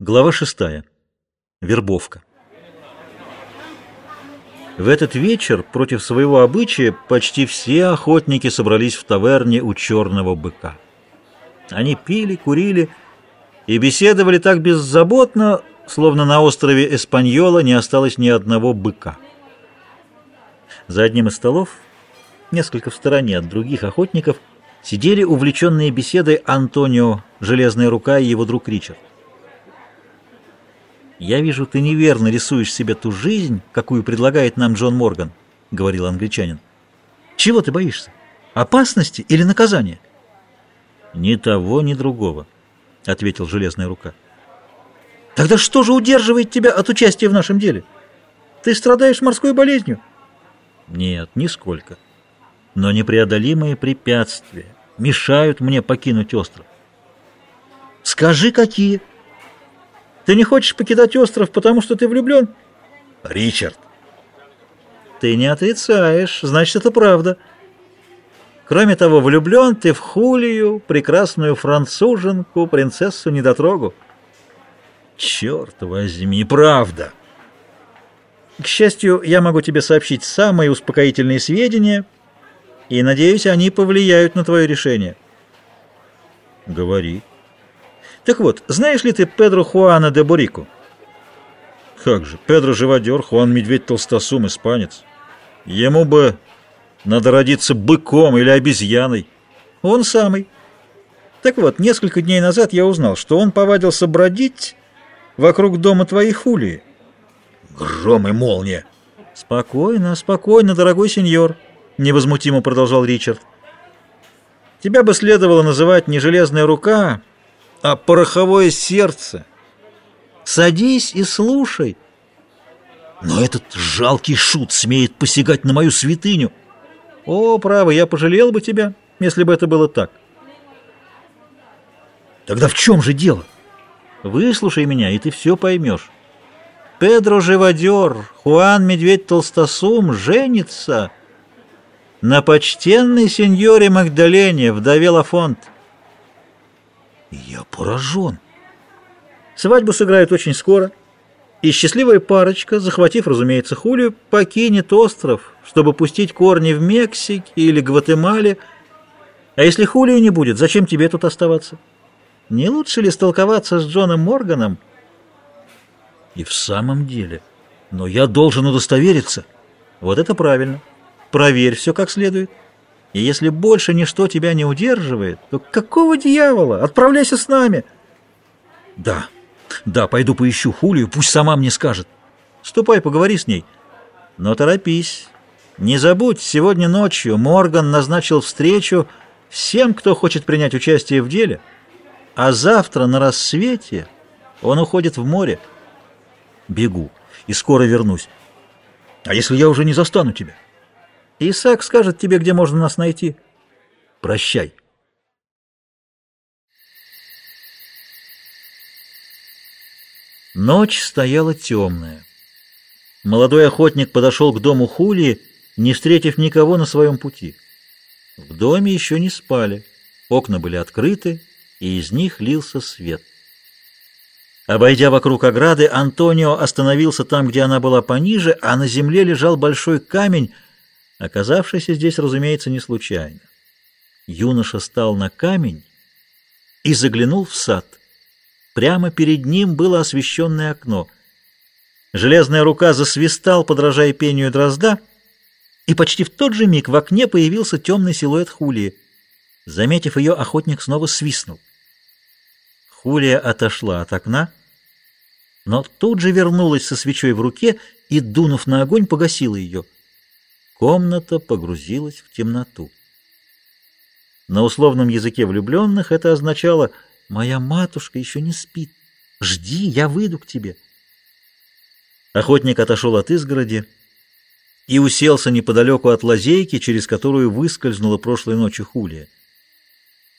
Глава шестая. Вербовка. В этот вечер против своего обычая почти все охотники собрались в таверне у черного быка. Они пили, курили и беседовали так беззаботно, словно на острове Эспаньола не осталось ни одного быка. За одним из столов, несколько в стороне от других охотников, сидели увлеченные беседой Антонио, Железная рука и его друг Ричард. «Я вижу, ты неверно рисуешь себе ту жизнь, какую предлагает нам Джон Морган», — говорил англичанин. «Чего ты боишься? Опасности или наказания?» «Ни того, ни другого», — ответил Железная рука. «Тогда что же удерживает тебя от участия в нашем деле? Ты страдаешь морской болезнью?» «Нет, нисколько. Но непреодолимые препятствия мешают мне покинуть остров». «Скажи, какие?» Ты не хочешь покидать остров, потому что ты влюблен? Ричард. Ты не отрицаешь, значит, это правда. Кроме того, влюблен ты в Хулию, прекрасную француженку, принцессу-недотрогу. Черт возьми, правда. К счастью, я могу тебе сообщить самые успокоительные сведения, и, надеюсь, они повлияют на твое решение. Говори. Так вот, знаешь ли ты Педро Хуана де Бурико? Как же, Педро живодер, Хуан Медведь Толстосум, испанец. Ему бы надо родиться быком или обезьяной. Он самый. Так вот, несколько дней назад я узнал, что он повадился бродить вокруг дома твоей Хулии. Гром и молния. Спокойно, спокойно, дорогой сеньор, невозмутимо продолжал Ричард. Тебя бы следовало называть не железная рука, а пороховое сердце. Садись и слушай. Но этот жалкий шут смеет посягать на мою святыню. О, право, я пожалел бы тебя, если бы это было так. Тогда в чем же дело? Выслушай меня, и ты все поймешь. Педро Живодер, Хуан Медведь Толстосум женится на почтенной сеньоре Магдалене, вдове Лафонт. Я поражен. Свадьбу сыграют очень скоро, и счастливая парочка, захватив, разумеется, Хулию, покинет остров, чтобы пустить корни в Мексике или Гватемале. А если Хулию не будет, зачем тебе тут оставаться? Не лучше ли столковаться с Джоном Морганом? И в самом деле, но я должен удостовериться. Вот это правильно. Проверь все как следует. И если больше ничто тебя не удерживает, то какого дьявола? Отправляйся с нами. Да, да, пойду поищу Хулию, пусть сама мне скажет. Ступай, поговори с ней. Но торопись. Не забудь, сегодня ночью Морган назначил встречу всем, кто хочет принять участие в деле, а завтра на рассвете он уходит в море. Бегу и скоро вернусь. А если я уже не застану тебя? Исаак скажет тебе, где можно нас найти. Прощай. Ночь стояла темная. Молодой охотник подошел к дому Хулии, не встретив никого на своем пути. В доме еще не спали. Окна были открыты, и из них лился свет. Обойдя вокруг ограды, Антонио остановился там, где она была пониже, а на земле лежал большой камень, оказавшийся здесь, разумеется, не случайно. Юноша стал на камень и заглянул в сад. Прямо перед ним было освещенное окно. Железная рука засвистал, подражая пению дрозда, и почти в тот же миг в окне появился темный силуэт Хулии. Заметив ее, охотник снова свистнул. Хулия отошла от окна, но тут же вернулась со свечой в руке и, дунув на огонь, погасила ее — Комната погрузилась в темноту. На условном языке влюбленных это означало «Моя матушка еще не спит. Жди, я выйду к тебе». Охотник отошел от изгороди и уселся неподалеку от лазейки, через которую выскользнула прошлой ночью Хулия.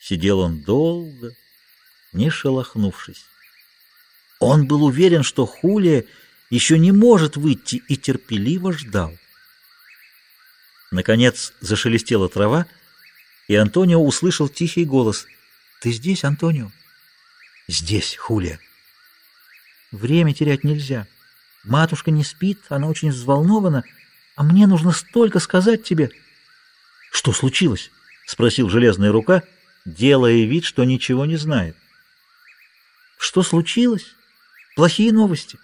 Сидел он долго, не шелохнувшись. Он был уверен, что Хулия еще не может выйти, и терпеливо ждал. Наконец зашелестела трава, и Антонио услышал тихий голос. «Ты здесь, Антонио?» «Здесь, Хулия». Время терять нельзя. Матушка не спит, она очень взволнована, а мне нужно столько сказать тебе. — Что случилось? — спросил железная рука, делая вид, что ничего не знает. — Что случилось? Плохие новости.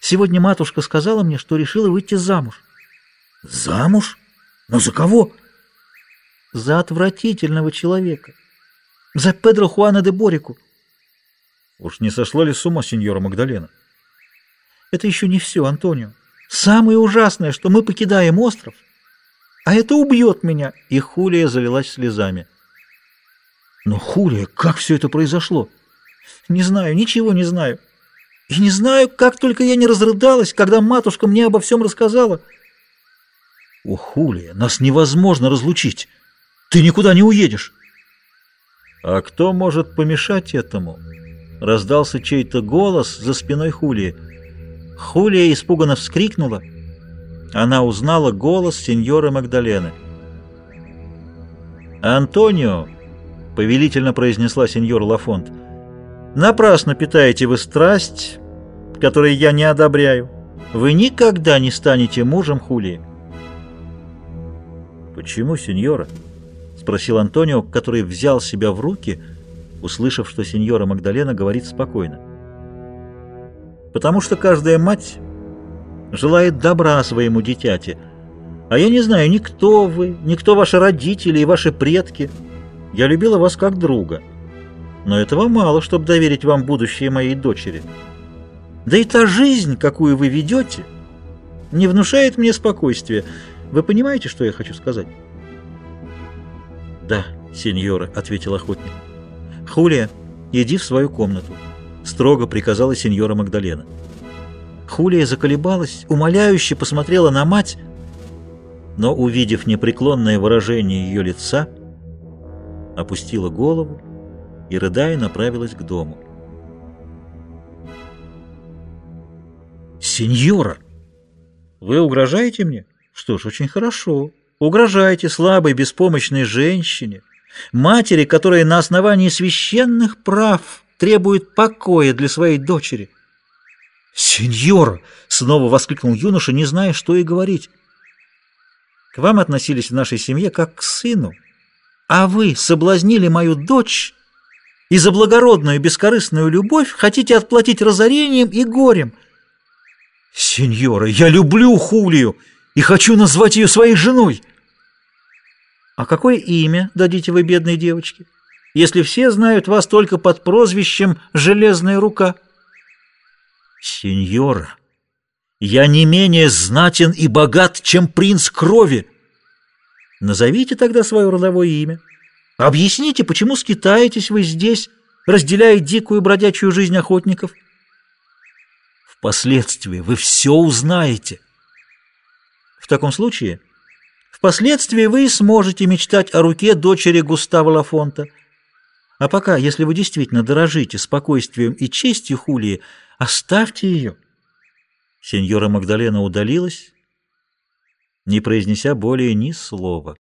Сегодня матушка сказала мне, что решила выйти замуж. — Замуж? Но за кого? — За отвратительного человека. За Педро Хуана де Борику. — Уж не сошла ли с ума сеньора Магдалена? — Это еще не все, Антонио. Самое ужасное, что мы покидаем остров, а это убьет меня. И Хулия залилась слезами. Но, Хулия, как все это произошло? Не знаю, ничего не знаю. И не знаю, как только я не разрыдалась, когда матушка мне обо всем рассказала. О, Хулия, нас невозможно разлучить. Ты никуда не уедешь. А кто может помешать этому? Раздался чей-то голос за спиной Хулии. Хулия испуганно вскрикнула. Она узнала голос сеньоры Магдалены. «Антонио!» — повелительно произнесла сеньор Лафонт. «Напрасно питаете вы страсть, которой я не одобряю. Вы никогда не станете мужем Хулии». «Почему, сеньора?» — спросил Антонио, который взял себя в руки, услышав, что сеньора Магдалена говорит спокойно потому что каждая мать желает добра своему дитяти. А я не знаю, никто вы, никто ваши родители и ваши предки. Я любила вас как друга. Но этого мало, чтобы доверить вам будущее моей дочери. Да и та жизнь, какую вы ведете, не внушает мне спокойствия. Вы понимаете, что я хочу сказать? «Да, сеньора», — ответил охотник. «Хулия, иди в свою комнату». — строго приказала сеньора Магдалена. Хулия заколебалась, умоляюще посмотрела на мать, но, увидев непреклонное выражение ее лица, опустила голову и, рыдая, направилась к дому. «Сеньора, вы угрожаете мне? Что ж, очень хорошо. Угрожаете слабой, беспомощной женщине, матери, которая на основании священных прав требует покоя для своей дочери. «Сеньор!» — снова воскликнул юноша, не зная, что и говорить. «К вам относились в нашей семье как к сыну, а вы соблазнили мою дочь и за благородную бескорыстную любовь хотите отплатить разорением и горем». «Сеньора, я люблю Хулию и хочу назвать ее своей женой!» «А какое имя дадите вы бедной девочке?» если все знают вас только под прозвищем «Железная рука»? Сеньора, я не менее знатен и богат, чем принц крови. Назовите тогда свое родовое имя. Объясните, почему скитаетесь вы здесь, разделяя дикую бродячую жизнь охотников. Впоследствии вы все узнаете. В таком случае, впоследствии вы сможете мечтать о руке дочери Густава Лафонта – а пока, если вы действительно дорожите спокойствием и честью Хулии, оставьте ее. Сеньора Магдалена удалилась, не произнеся более ни слова.